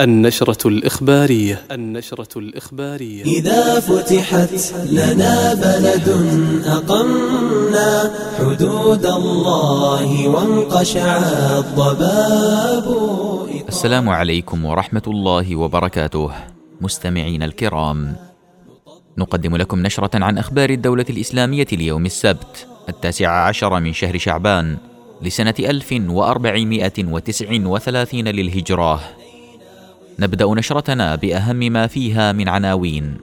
النشرة الإخبارية. النشرة الإخبارية. إذا فتحت لنا بلد أقمنا حدود الله وانقشع الضباب السلام عليكم ورحمة الله وبركاته. مستمعين الكرام نقدم لكم نشرة عن أخبار الدولة الإسلامية ليوم السبت التاسع عشر من شهر شعبان لسنة 1439 للهجرة. نبدأ نشرتنا بأهم ما فيها من عناوين.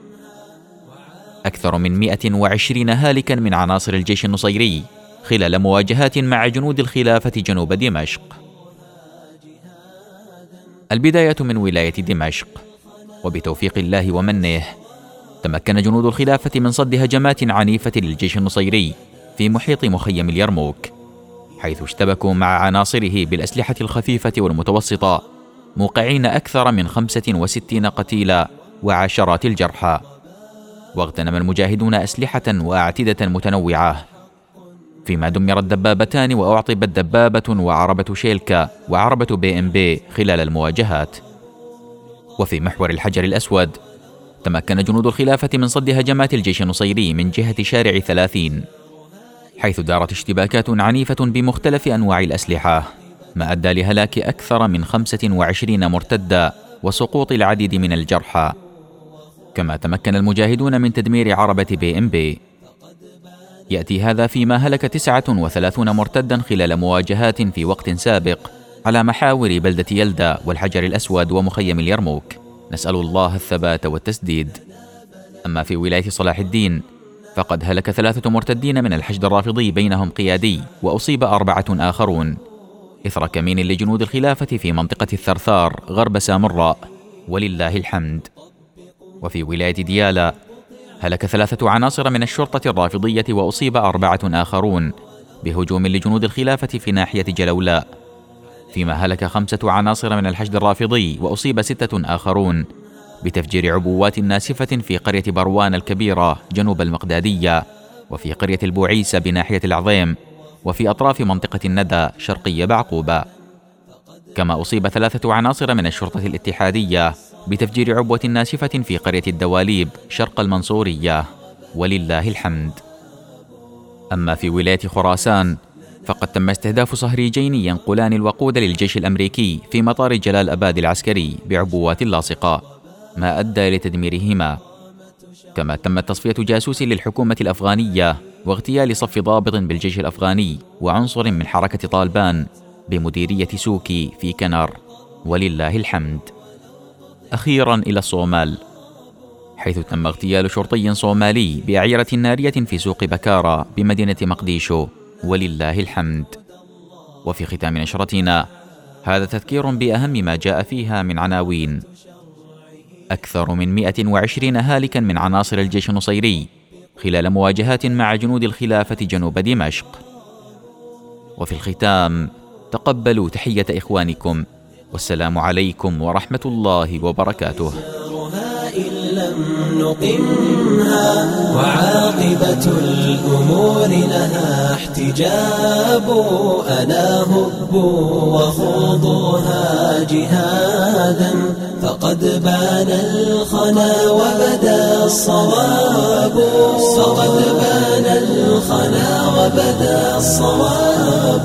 أكثر من 120 هالكا من عناصر الجيش النصيري خلال مواجهات مع جنود الخلافة جنوب دمشق. البداية من ولاية دمشق. وبتوفيق الله ومنه تمكن جنود الخلافة من صد هجمات عنيفة للجيش النصيري في محيط مخيم اليرموك حيث اشتبكوا مع عناصره بالأسلحة الخفيفة والمتوسطة موقعين أكثر من 65 قتيلا وعشرات الجرحى. واغتنم المجاهدون أسلحة وأعتدة متنوعة. فيما دمرت دبابتان وأعطبت دبابة وعربة شيلكا وعربة بي إم بي خلال المواجهات. وفي محور الحجر الأسود تمكن جنود الخلافة من صد هجمات الجيش النصيري من جهة شارع ثلاثين حيث دارت اشتباكات عنيفة بمختلف أنواع الأسلحة. ما أدى لهلاك أكثر من 25 مرتدا وسقوط العديد من الجرحى. كما تمكن المجاهدون من تدمير عربة بي إم بي. يأتي هذا فيما هلك 39 مرتدا خلال مواجهات في وقت سابق على محاور بلدة يلدا والحجر الأسود ومخيم اليرموك. نسأل الله الثبات والتسديد. أما في ولاية صلاح الدين فقد هلك ثلاثة مرتدين من الحشد الرافضي بينهم قيادي وأصيب أربعة آخرون. إثر كمين لجنود الخلافة في منطقة الثرثار غرب سامراء. ولله الحمد. وفي ولاية ديالا هلك ثلاثة عناصر من الشرطة الرافضية وأصيب أربعة آخرون بهجوم لجنود الخلافة في ناحية جلولاء فيما هلك خمسة عناصر من الحشد الرافضي وأصيب ستة آخرون بتفجير عبوات ناسفة في قرية بروان الكبيرة جنوب المقدادية وفي قرية البوعيسة بناحية العظيم. وفي أطراف منطقة الندى شرقي بعقوبة. كما أصيب ثلاثة عناصر من الشرطة الاتحادية بتفجير عبوة ناسفة في قرية الدواليب شرق المنصورية. ولله الحمد. أما في ولاية خراسان فقد تم استهداف صهريجين ينقلان الوقود للجيش الأمريكي في مطار جلال أباد العسكري بعبوات لاصقة ما أدى لتدميرهما. كما تم تصفية جاسوس للحكومة الأفغانية واغتيال صف ضابط بالجيش الأفغاني وعنصر من حركة طالبان بمديرية سوكي في كنر ولله الحمد. أخيرا إلى الصومال. حيث تم اغتيال شرطي صومالي بأعيرة نارية في سوق بكارا بمدينة مقديشو. ولله الحمد. وفي ختام نشرتنا هذا تذكير بأهم ما جاء فيها من عناوين. أكثر من 120 هالكا من عناصر الجيش النصيري خلال مواجهات مع جنود الخلافة جنوب دمشق. وفي الختام تقبلوا تحية إخوانكم والسلام عليكم ورحمة الله وبركاته. لم نقمها وعاقبة الأمور لها احتجاب ألا هبوا وخوضوها جهادا فقد بان الصواب. فقد بان الخنا وبدا الصواب.